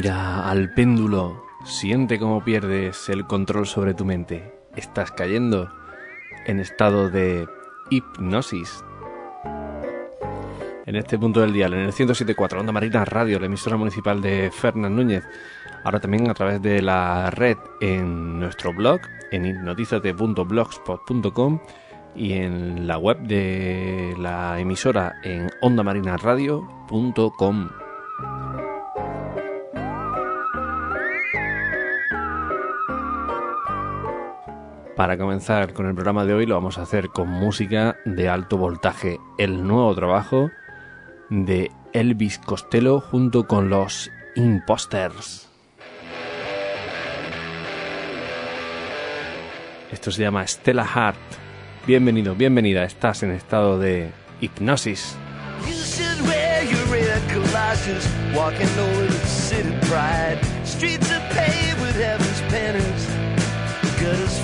Mira al péndulo, siente cómo pierdes el control sobre tu mente. Estás cayendo en estado de hipnosis. En este punto del dial, en el 107.4 Onda Marina Radio, la emisora municipal de Fernán Núñez. Ahora también a través de la red en nuestro blog, en hipnotizate.blogspot.com y en la web de la emisora en ondamarinaradio.com. Para comenzar con el programa de hoy lo vamos a hacer con música de alto voltaje, el nuevo trabajo de Elvis Costello junto con los Imposters. Esto se llama Stella Hart. Bienvenido, bienvenida, estás en estado de hipnosis.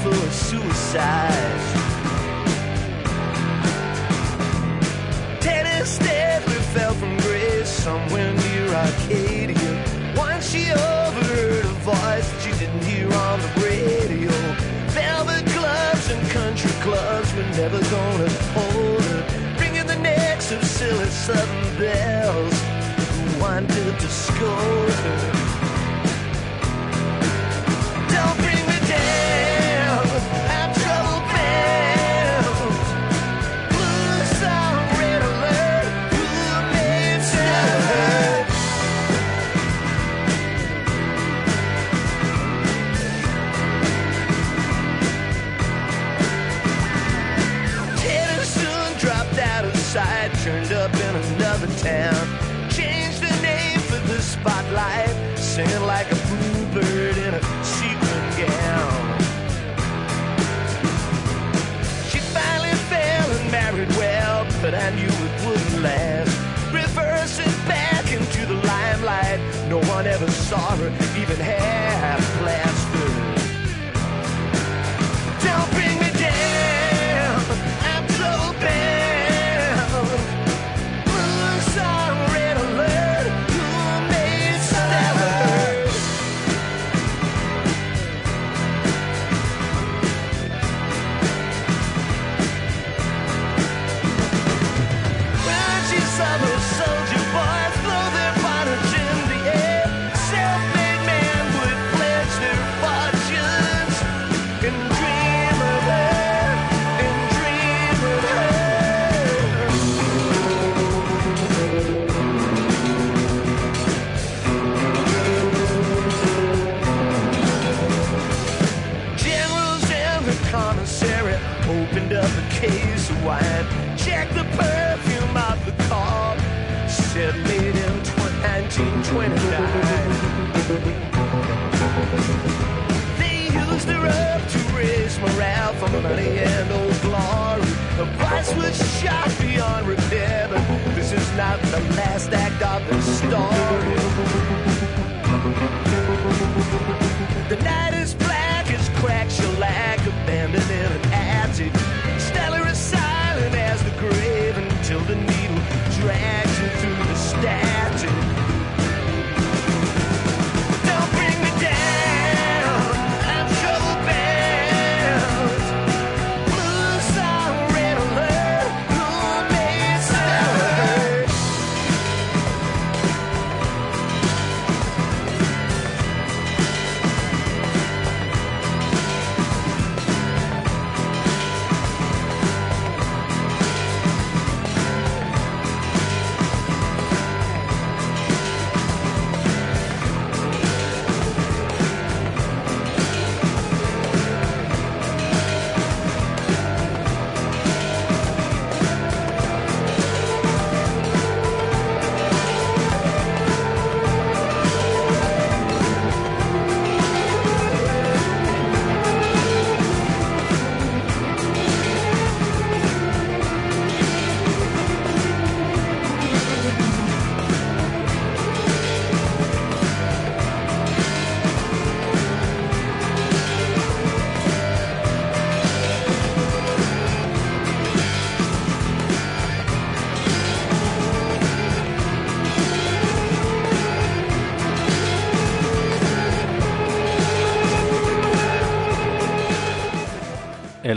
Of suicide. Teddy Stedley fell from grace somewhere near Arcadia. Once she overheard a voice that she didn't hear on the radio. Velvet gloves and country clubs were never gonna hold her. Ringing the necks of silly southern bells who wanted to scold her.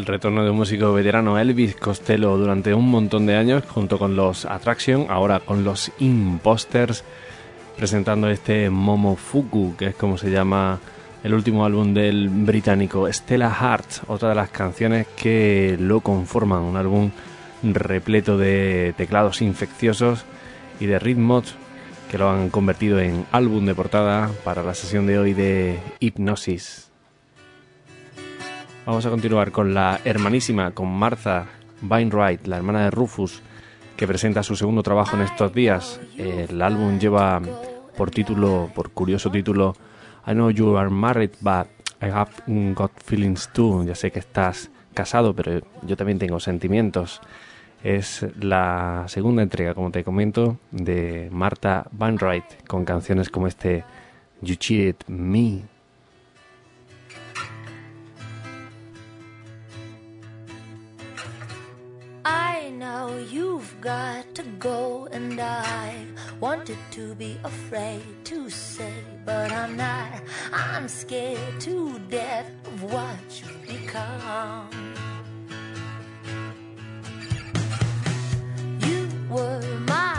Retorno de un músico veterano Elvis Costello durante un montón de años junto con los Attraction, ahora con los Imposters, presentando este Momofuku, que es como se llama el último álbum del británico Stella Heart, otra de las canciones que lo conforman, un álbum repleto de teclados infecciosos y de ritmos que lo han convertido en álbum de portada para la sesión de hoy de Hipnosis. Vamos a continuar con la hermanísima, con Martha Wainwright, la hermana de Rufus, que presenta su segundo trabajo en estos días. El álbum lleva por título, por curioso título, I know you are married, but I have got feelings too. Ya sé que estás casado, pero yo también tengo sentimientos. Es la segunda entrega, como te comento, de Martha Wainwright, con canciones como este You Cheated Me. Got to go, and I wanted to be afraid to say, but I'm not. I'm scared to death of what you become. You were my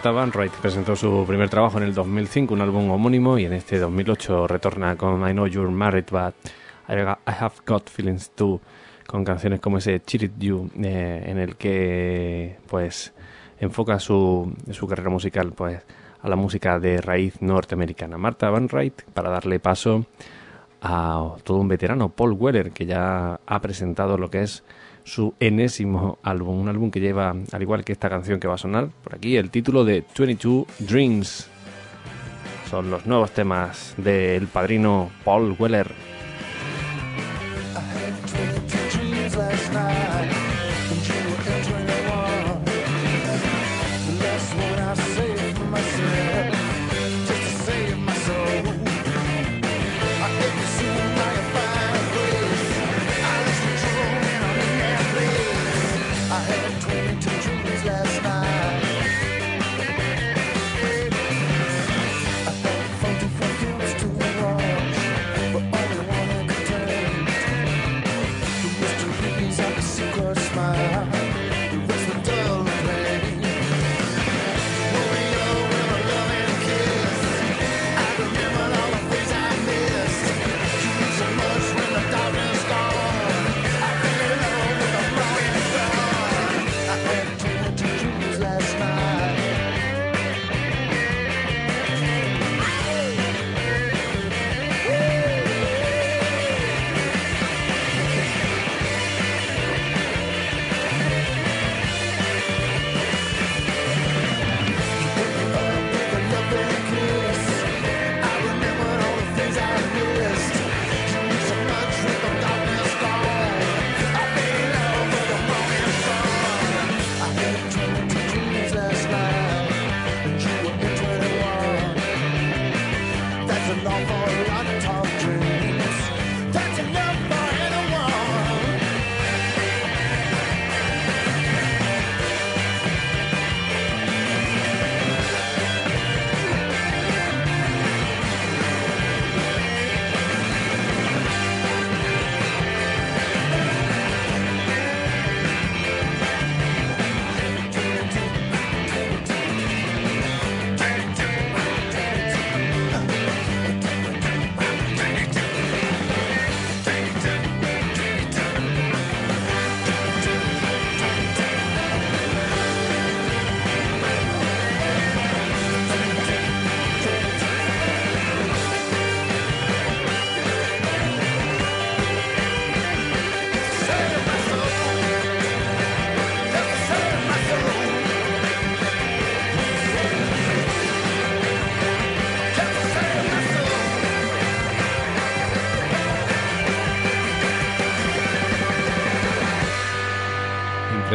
Martha Van Wright presentó su primer trabajo en el 2005, un álbum homónimo, y en este 2008 retorna con I Know You're Married, but I Have Got Feelings Too, con canciones como ese Cheated You, eh, en el que pues enfoca su, su carrera musical pues a la música de raíz norteamericana. Martha Van Wright, para darle paso a todo un veterano, Paul Weller, que ya ha presentado lo que es su enésimo álbum, un álbum que lleva, al igual que esta canción que va a sonar por aquí, el título de 22 Dreams. Son los nuevos temas del padrino Paul Weller.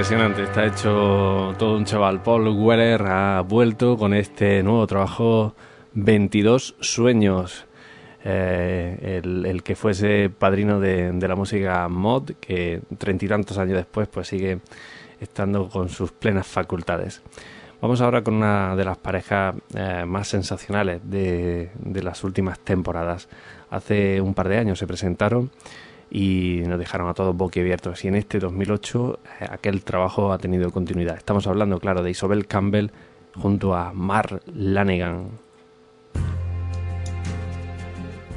Impresionante, está hecho todo un chaval. Paul Weller ha vuelto con este nuevo trabajo 22 Sueños. Eh, el, que fuese padrino de, de la música mod, que treinta y tantos años después pues sigue estando con sus plenas facultades. Vamos ahora con una de las parejas eh, más sensacionales de, de las últimas temporadas. Hace un par de años se presentaron y nos dejaron a todos boquiabiertos. Y en este 2008 eh, aquel trabajo ha tenido continuidad. Estamos hablando, claro, de Isobel Campbell junto a Mar Lanegan.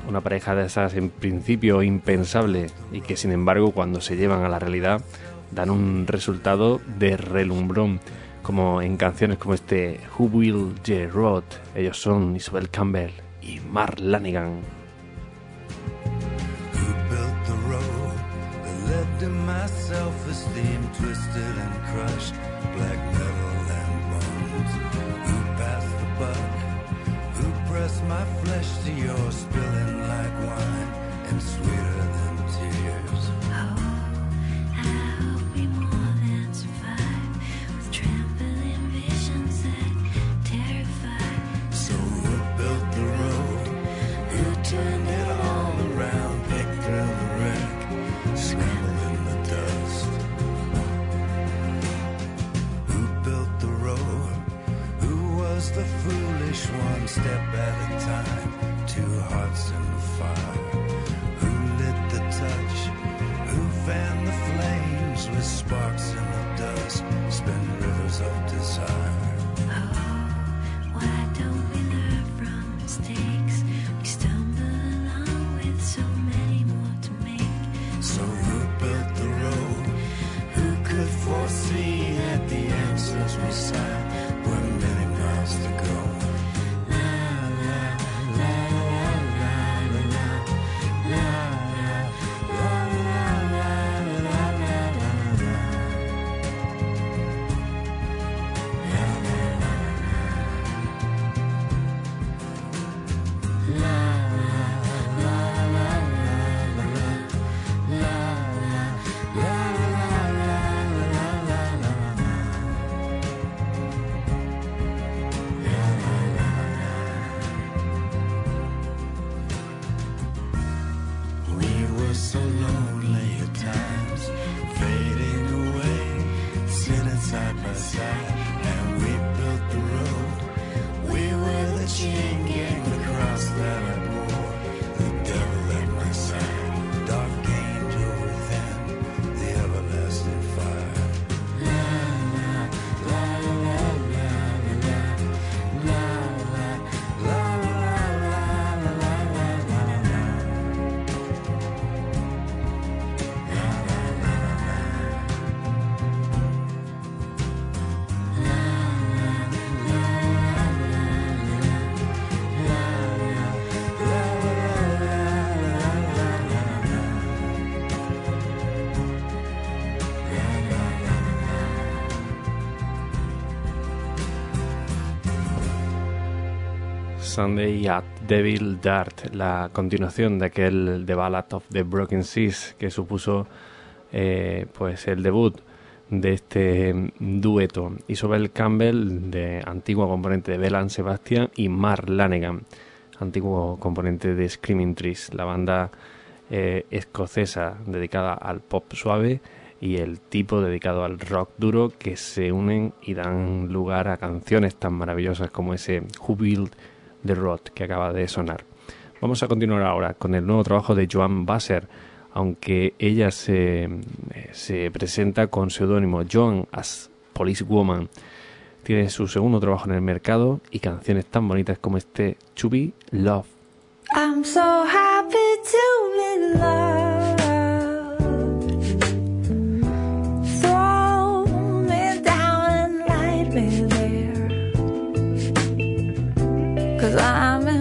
Una pareja de esas en principio impensable y que sin embargo cuando se llevan a la realidad dan un resultado de relumbrón, como en canciones como este Who Will J. Road. Ellos son Isobel Campbell y Mar Lanegan. To my self-esteem twisted and crushed, black metal and bones? Who passed the buck? Who pressed my flesh to yours, spilling like wine and sweeter than tears? I'll step at a time, two hearts in the fire? Who lit the touch? Who fanned the flames with sparks in the dust, spin rivers of desire? Christ. Sunday at Devil Dart, la continuación de aquel The Ballad of the Broken Seas que supuso eh, pues el debut de este dueto. Isobel Campbell de antiguo componente de Belan Sebastian y Mar Lanegan antiguo componente de Screaming Trees la banda eh, escocesa dedicada al pop suave y el tipo dedicado al rock duro que se unen y dan lugar a canciones tan maravillosas como ese Who the Road que acaba de sonar. Vamos a continuar ahora con el nuevo trabajo de Joan Basser, aunque ella se, se presenta con seudónimo Joan as Police Woman. Tiene su segundo trabajo en el mercado y canciones tan bonitas como este To Be Love. I'm so happy to be. by me.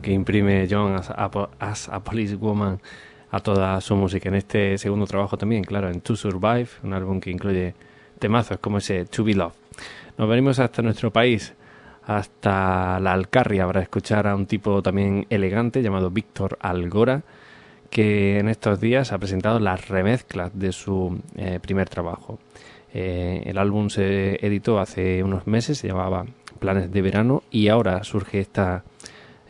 Que imprime John as as a Police Woman a toda su música. En este segundo trabajo también, claro, en To Survive, un álbum que incluye temazos como ese To Be Loved. Nos venimos hasta nuestro país, hasta la Alcarria, para escuchar a un tipo también elegante llamado Víctor Algora, que en estos días ha presentado las remezclas de su eh, primer trabajo. Eh, el álbum se editó hace unos meses, se llamaba Planes de Verano y ahora surge esta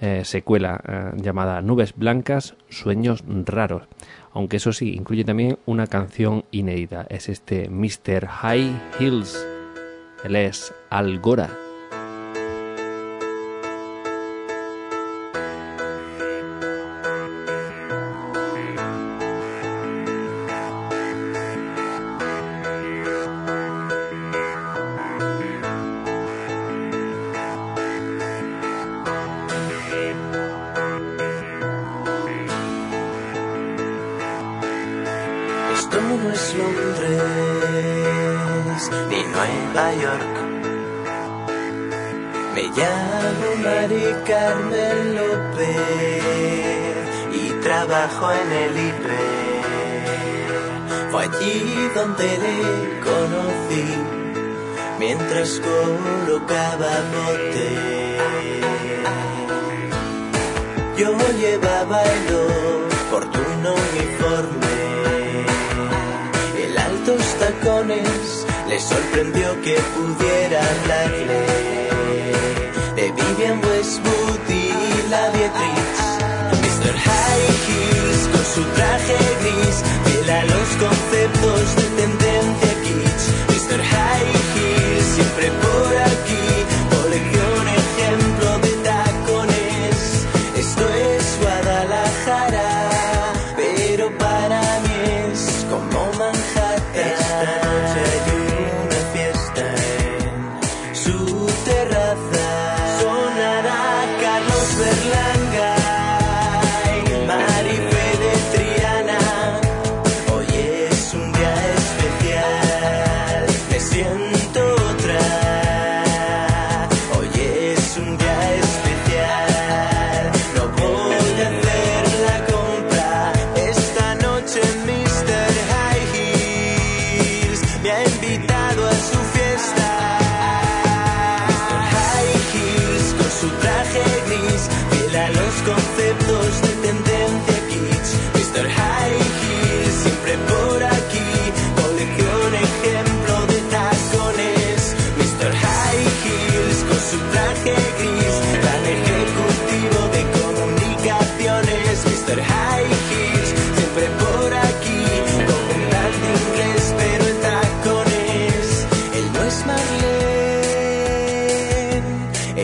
eh, secuela eh, llamada Nubes Blancas, Sueños Raros. Aunque eso sí, incluye también una canción inédita. Es este Mr. High Hills. Él es Algora. Y trabajo en el IPRE. Fue allí donde le conocí mientras colocaba bote. Yo llevaba el oportuno uniforme. El altos tacones le sorprendió que pudiera hablarle de Vivian Westwood la Beatriz. Mr. High Heels con su traje gris vela los conceptos de tendencia kitsch. Mr. High Heels siempre por aquí,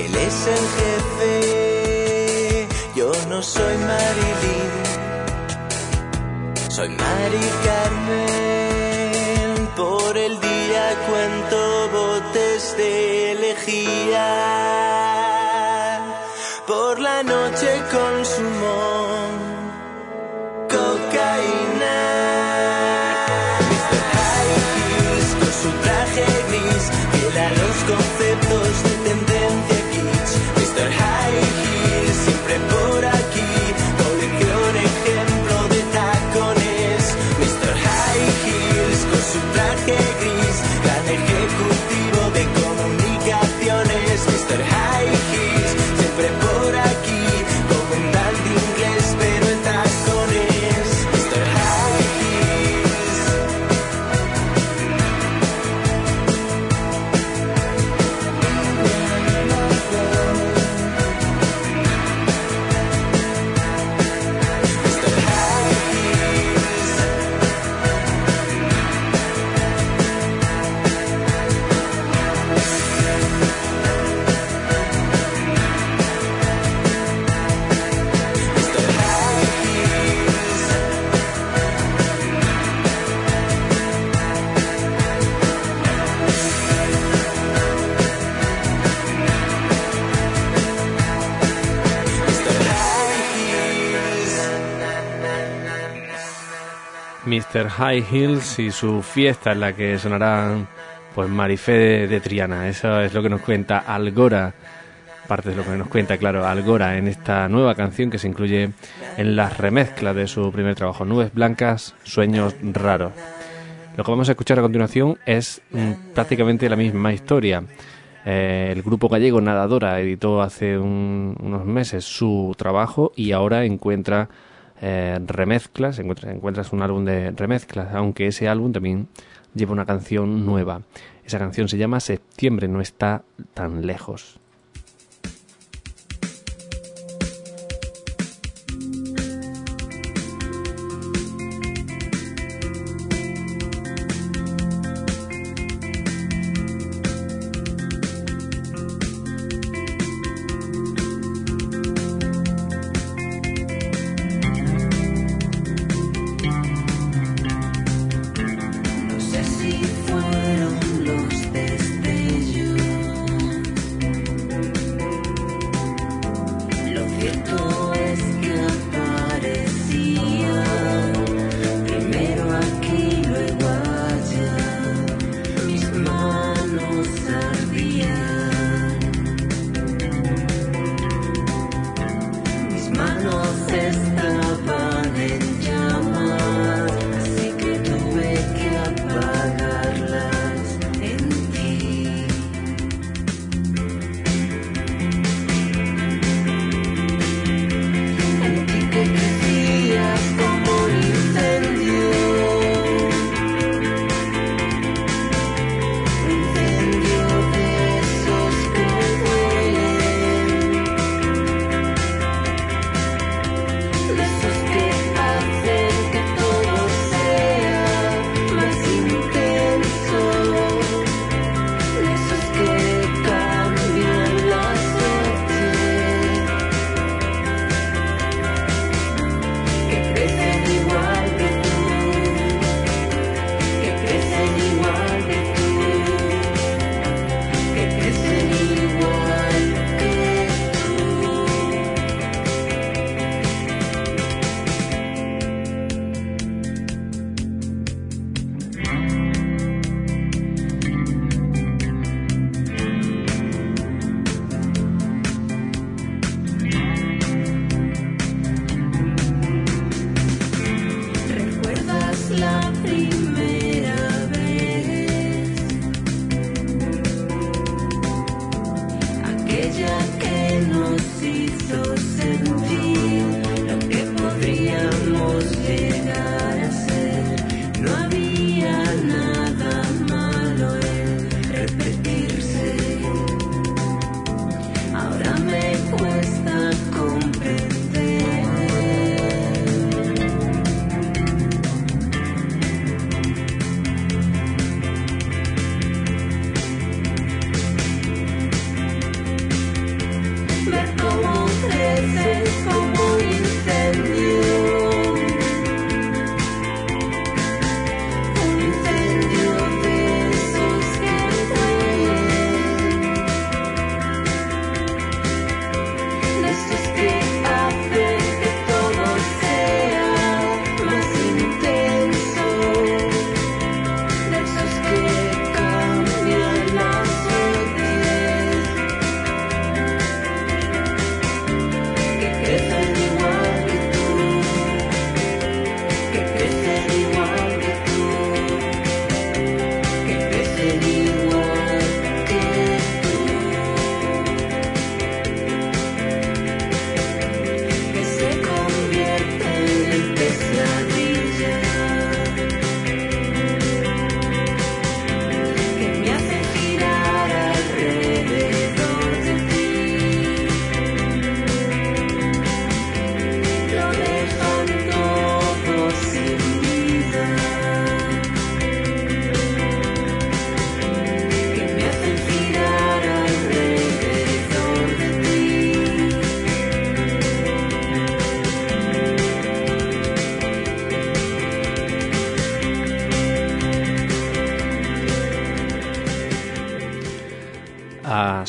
en jefe. Yo no soy Marilyn, soy Mari Carmen. Por el día cuento botes de lejía. Por la noche consumo Mr. High Hills y su fiesta en la que sonarán pues Marifé de, Triana. Eso es lo que nos cuenta Algora. Parte de lo que nos cuenta, claro, Algora en esta nueva canción que se incluye en las remezclas de su primer trabajo, Nubes Blancas, Sueños Raros. Lo que vamos a escuchar a continuación es mm, prácticamente la misma historia. Eh, el grupo gallego Nadadora editó hace un- unos meses su trabajo y ahora encuentra eh, remezclas, encuentra- encuentras un álbum de remezclas, aunque ese álbum también lleva una canción nueva. Esa canción se llama Septiembre no está tan lejos.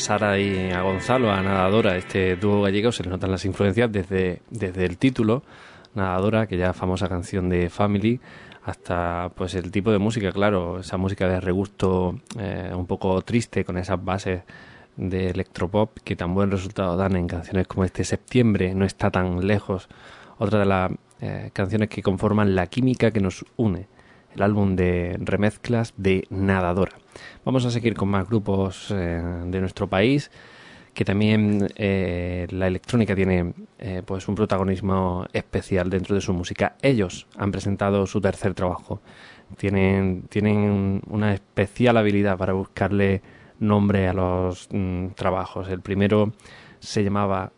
Sara y a Gonzalo, a Nadadora, este dúo gallego, se les notan las influencias desde, desde el título, Nadadora, que ya famosa canción de Family, hasta pues el tipo de música, claro, esa música de regusto eh, un poco triste con esas bases de electropop que tan buen resultado dan en canciones como este Septiembre, no está tan lejos, otra de las eh, canciones que conforman la química que nos une, el álbum de remezclas de Nadadora. Vamos a seguir con más grupos eh, de nuestro país que también eh, la electrónica tiene eh, pues un protagonismo especial dentro de su música. Ellos han presentado su tercer trabajo. Tienen, tienen una especial habilidad para buscarle nombre a los mm, trabajos. El primero se llamaba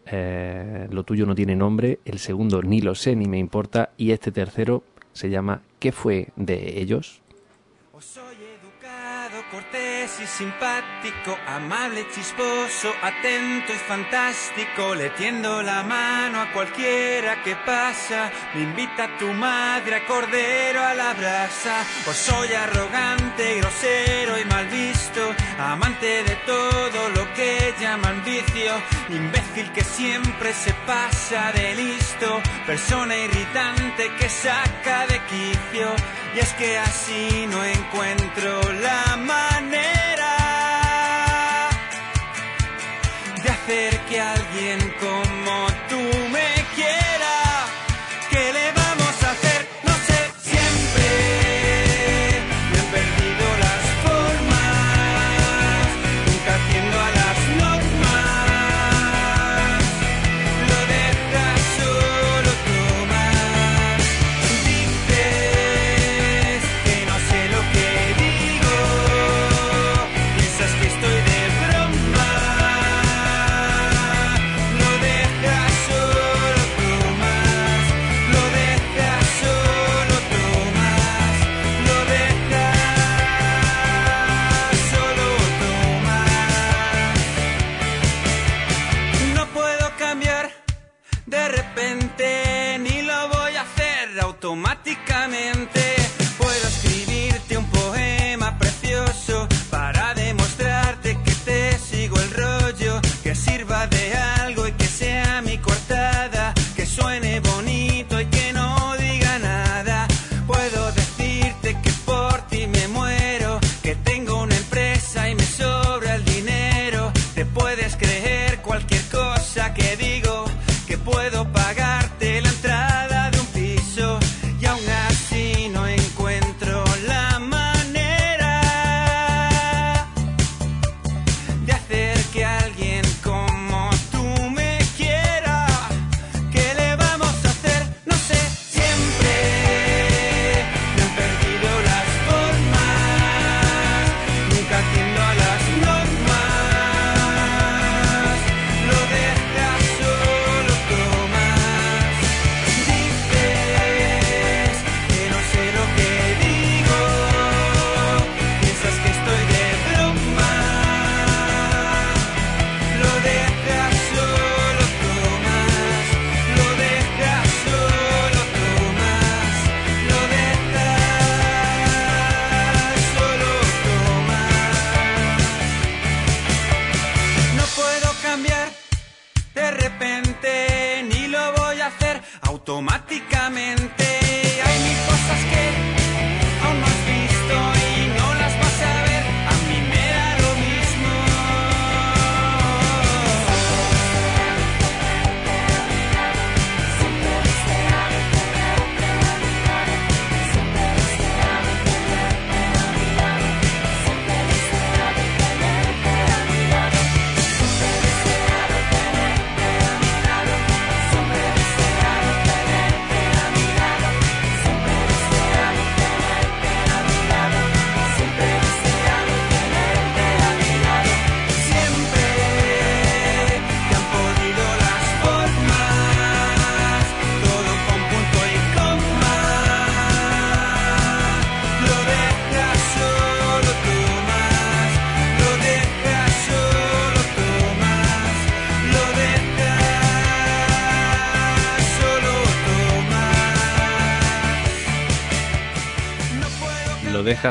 Lo tuyo no tiene nombre, el segundo ni lo sé ni me importa y este tercero se llama ¿Qué fue de ellos? Cortés y simpático, amable, chisposo, atento y fantástico. Le tiendo la mano a cualquiera que pasa. Me invita a tu madre a cordero a la brasa. O soy arrogante, grosero y mal visto, amante de todo lo que llaman vicio. Imbécil que siempre se pasa de listo, persona irritante que saca de quicio. Y es que así no encuentro la de hacer que alguien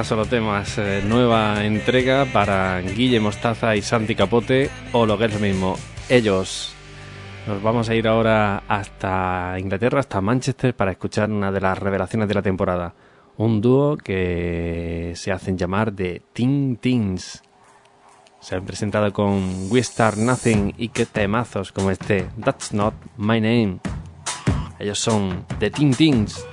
solo temas. eh, nueva entrega para Guille Mostaza y Santi Capote, o lo que es lo mismo, ellos. Nos vamos a ir ahora hasta Inglaterra, hasta Manchester, para escuchar una de las revelaciones de la temporada. Un dúo que se hacen llamar de Teen Teens. Se han presentado con We Start Nothing y qué temazos como este That's Not My Name. Ellos son The Teen Teens.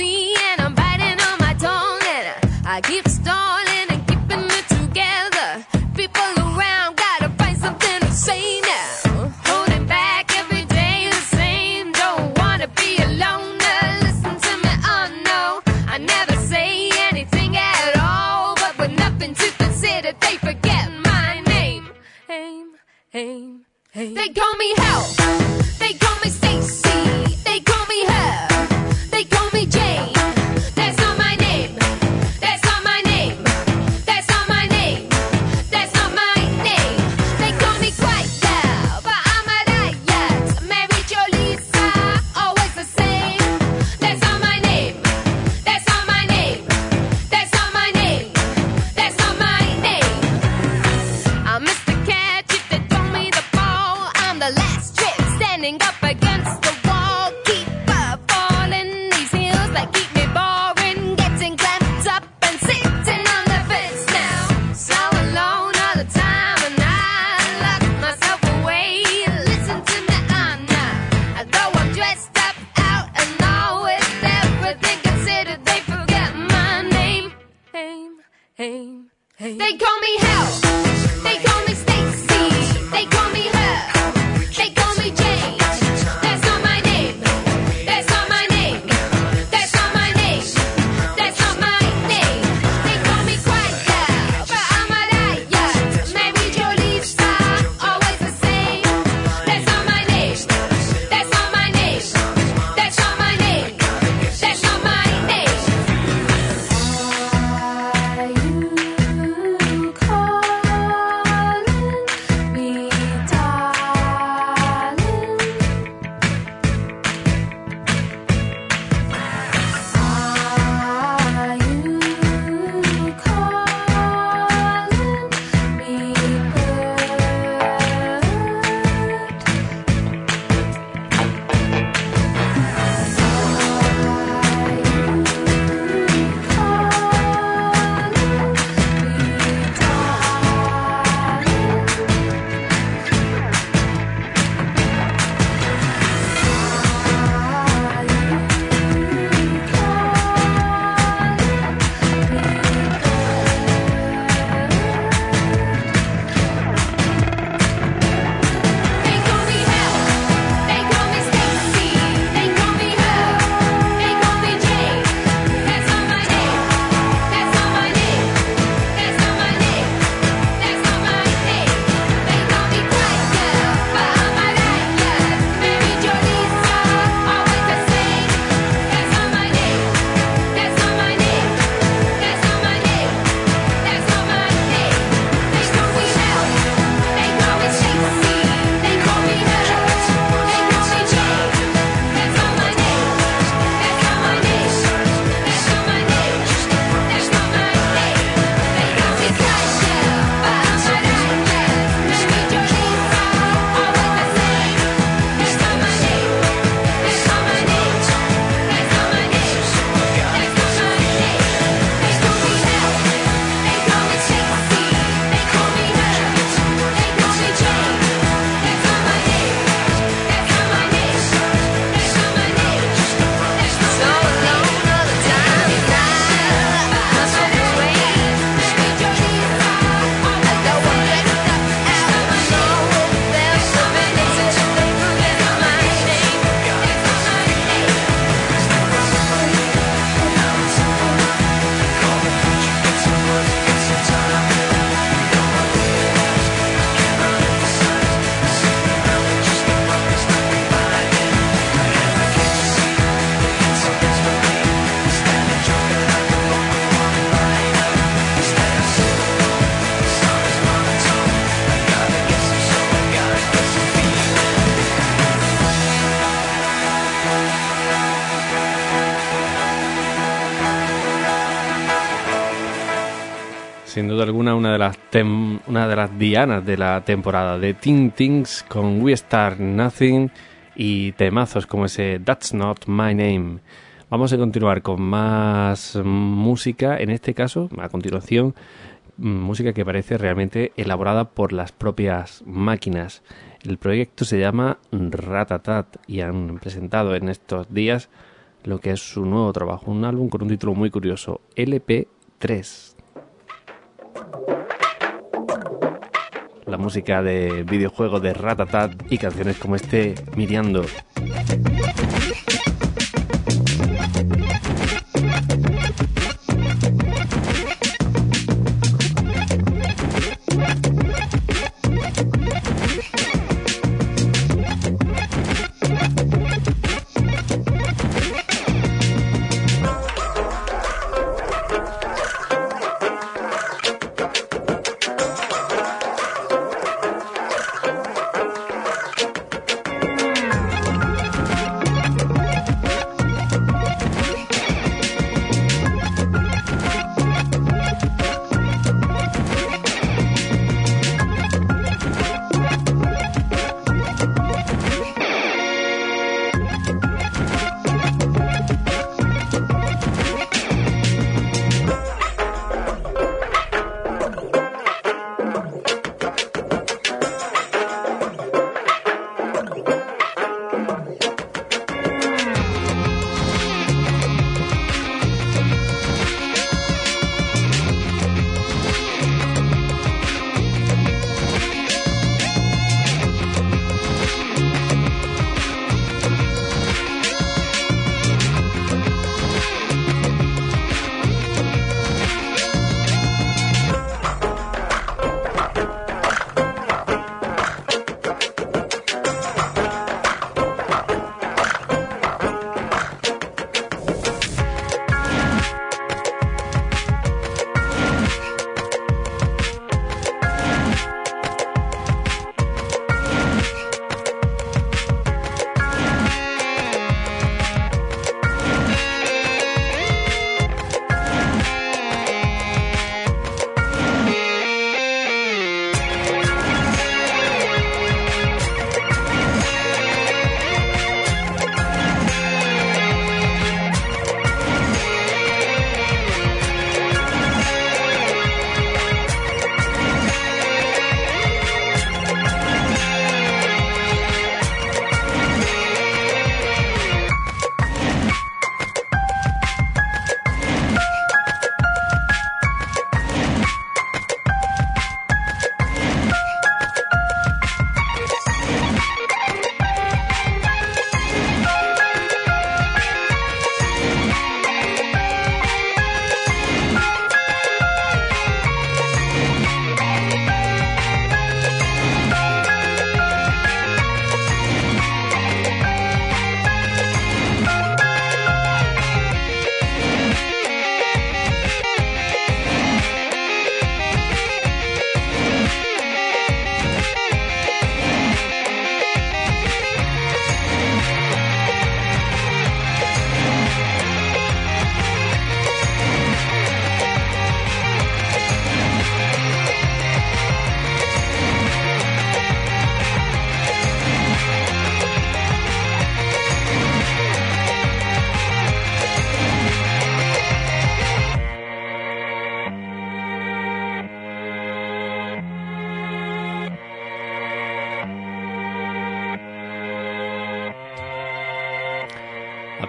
And I'm biting on my tongue, and I, keep stalling and keeping it together. People around gotta find something to say now. Holding back every day the same. Don't wanna be alone. uh, Listen to me, oh no. I never say anything at all, but with nothing to consider, they forget my name. Aim, aim. They call me hell. Alguna una de las tem- una de las dianas de la temporada de Teen Things con We Start Nothing y temazos como ese That's Not My Name. Vamos a continuar con más música, en este caso, a continuación, mm, música que parece realmente elaborada por las propias máquinas. El proyecto se llama Ratatat y han presentado en estos días lo que es su nuevo trabajo, un álbum con un título muy curioso, LP3. La música de videojuego de Ratatat y canciones como este Miriando.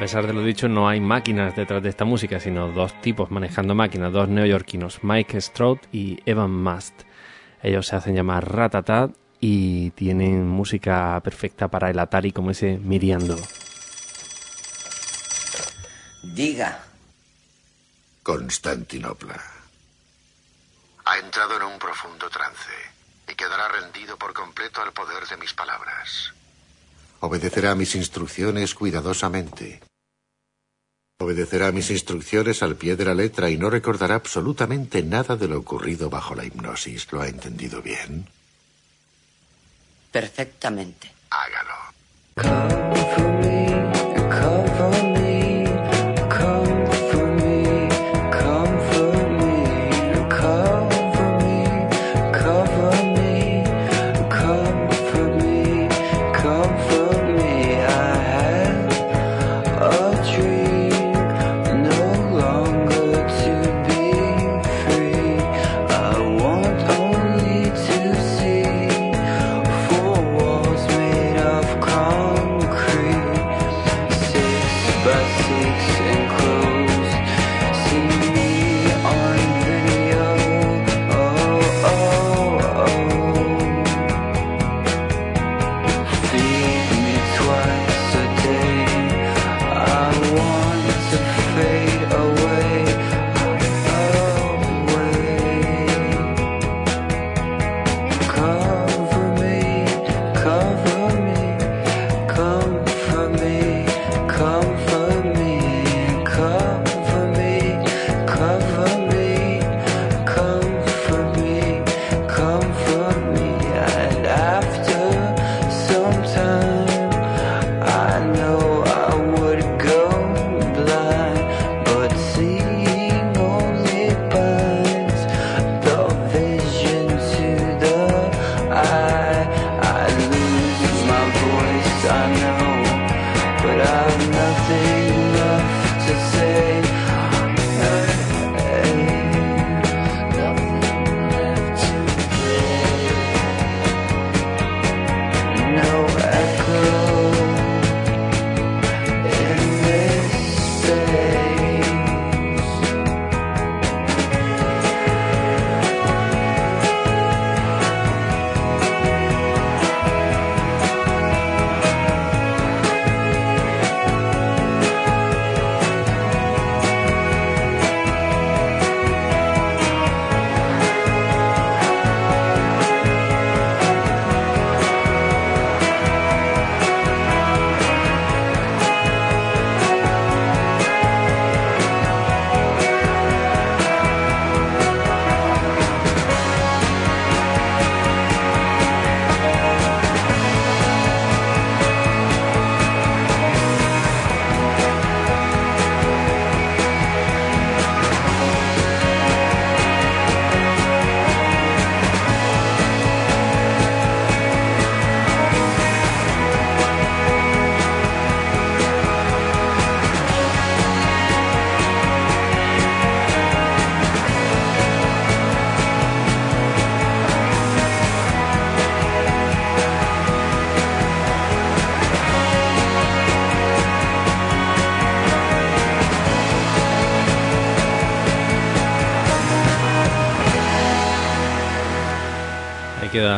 Pesar de lo dicho, no hay máquinas detrás de esta música, sino dos tipos manejando máquinas, dos neoyorquinos, Mike Stroud y Evan Mast. Ellos se hacen llamar Ratatat y tienen música perfecta para el Atari como ese Miriando. Diga. Constantinopla. Ha entrado en un profundo trance y quedará rendido por completo al poder de mis palabras. Obedecerá mis instrucciones cuidadosamente. Obedecerá mis instrucciones al pie de la letra y no recordará absolutamente nada de lo ocurrido bajo la hipnosis. ¿Lo ha entendido bien? Perfectamente. Hágalo.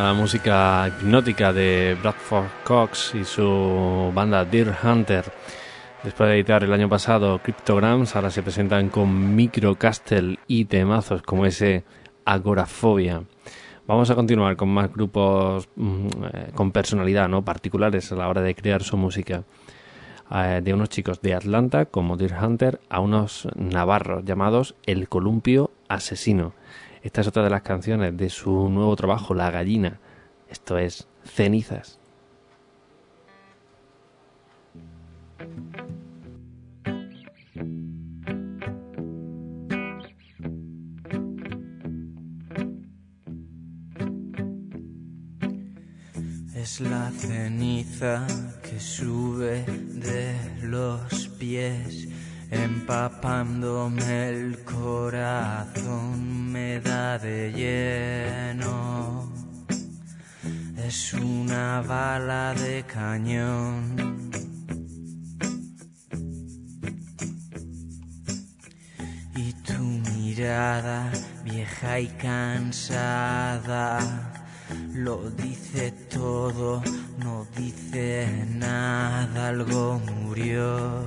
La música hipnótica de Bradford Cox y su banda Deer Hunter. Después de editar el año pasado Cryptograms, ahora se presentan con Microcastle y temazos como ese Agorafobia. Vamos a continuar con más grupos mm, eh, con personalidad, ¿no? Particulares a la hora de crear su música. Eh, de unos chicos de Atlanta, como Deer Hunter, a unos navarros llamados El Columpio Asesino. Esta es otra de las canciones de su nuevo trabajo, La Gallina. Esto es Cenizas. Es la ceniza que sube de los pies, empapándome el corazón, me da de lleno. Es una bala de cañón. Y tu mirada vieja y cansada lo dice todo, no dice nada, algo murió.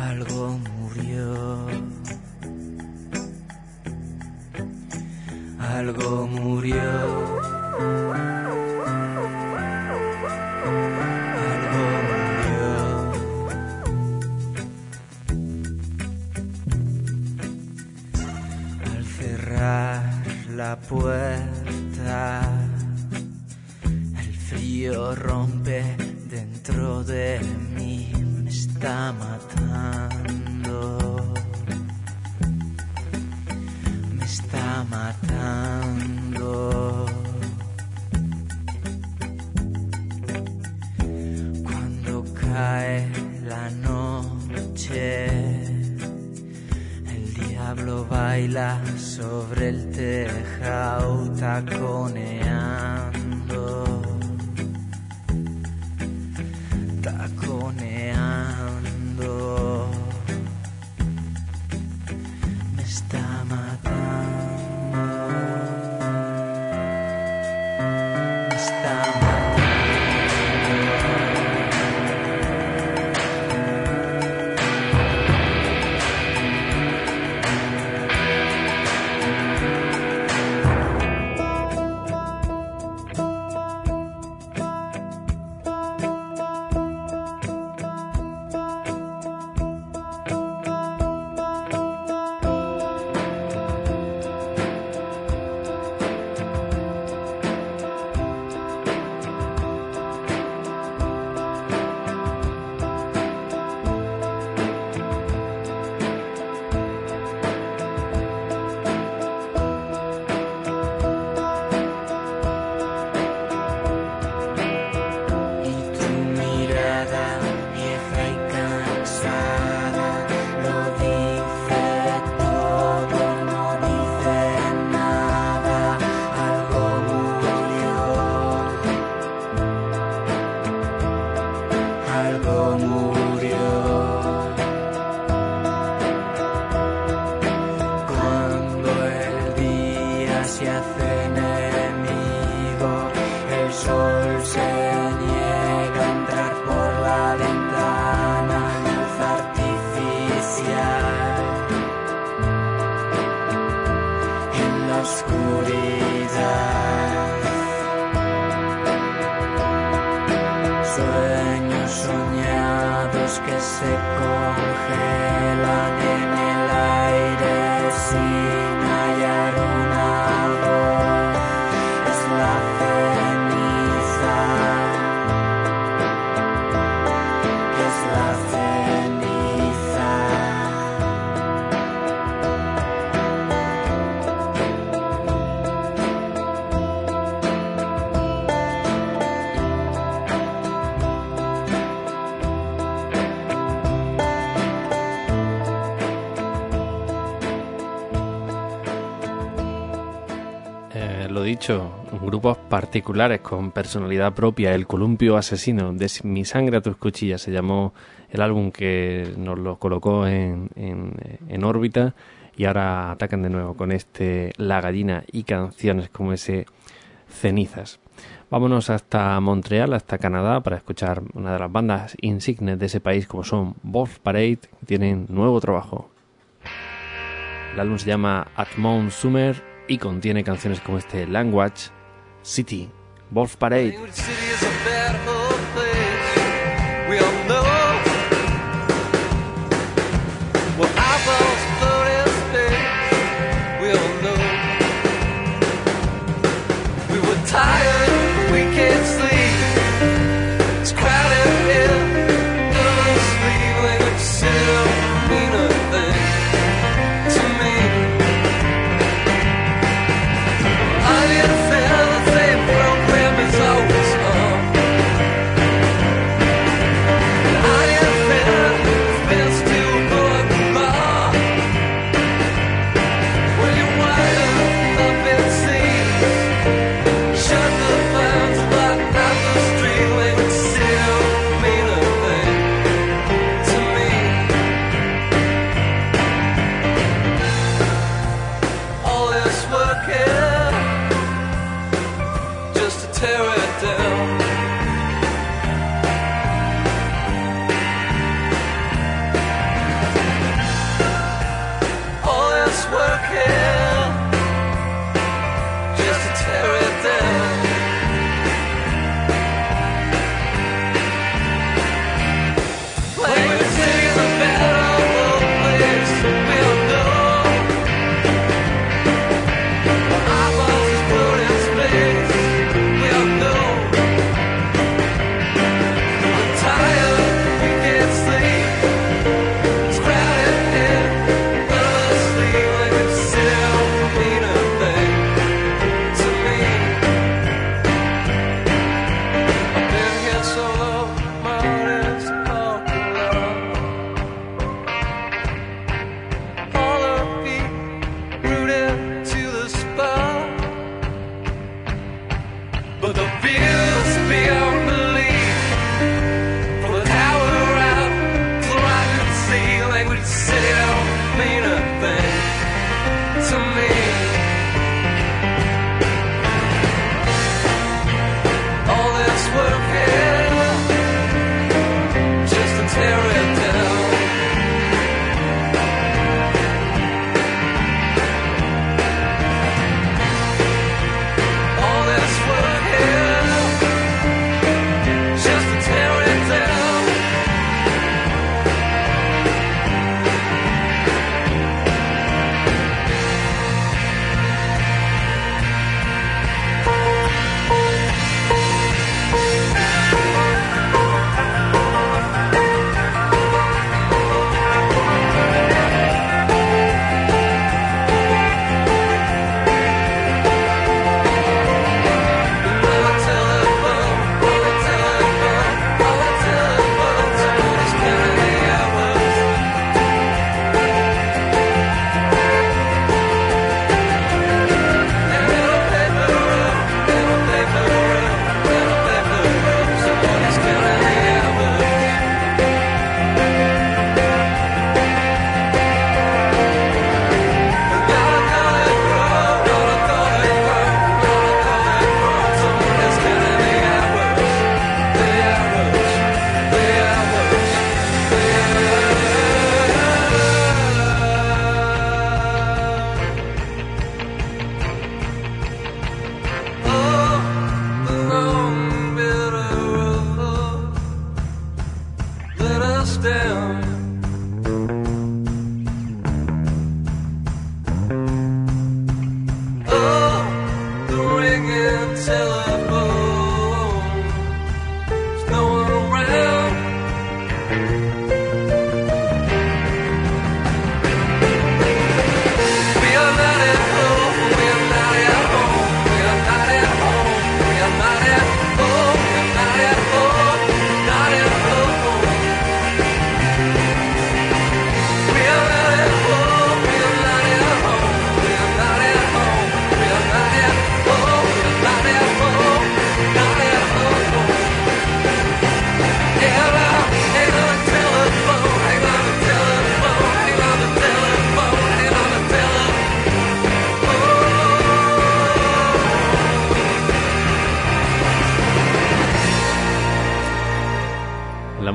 Algo murió. Algo murió. Algo murió. Al cerrar la puerta, el frío rompe dentro de mí, está matando. Me está matando. Cuando cae la noche. El diablo baila sobre el tejado taconeando. sick Grupos particulares con personalidad propia. El Columpio Asesino, de Mi Sangre a tus Cuchillas, se llamó el álbum que nos lo colocó en, en- en órbita. y ahora atacan de nuevo con este La Gallina y canciones como ese Cenizas. Vámonos hasta Montreal, hasta Canadá, para escuchar una de las bandas insignes de ese país como son Wolf Parade, que tienen nuevo trabajo. El álbum se llama At Mount Summer y contiene canciones como este Language, City, Wolf Parade.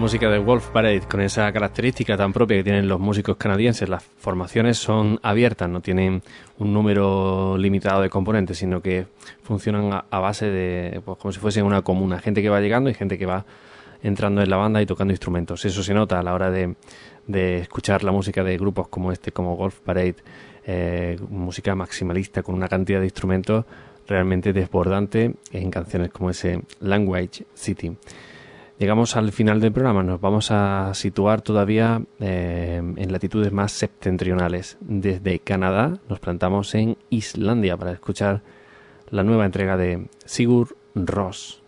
Música de Wolf Parade, con esa característica tan propia que tienen los músicos canadienses, las formaciones son abiertas, no tienen un número limitado de componentes, sino que funcionan a, base de, pues, como si fuesen una comuna, gente que va llegando y gente que va entrando en la banda y tocando instrumentos. Eso se nota a la hora de, de escuchar la música de grupos como este, como Wolf Parade, eh, música maximalista con una cantidad de instrumentos realmente desbordante en canciones como ese Language City. Llegamos al final del programa, nos vamos a situar todavía eh, en latitudes más septentrionales. Desde Canadá nos plantamos en Islandia para escuchar la nueva entrega de Sigur Ross.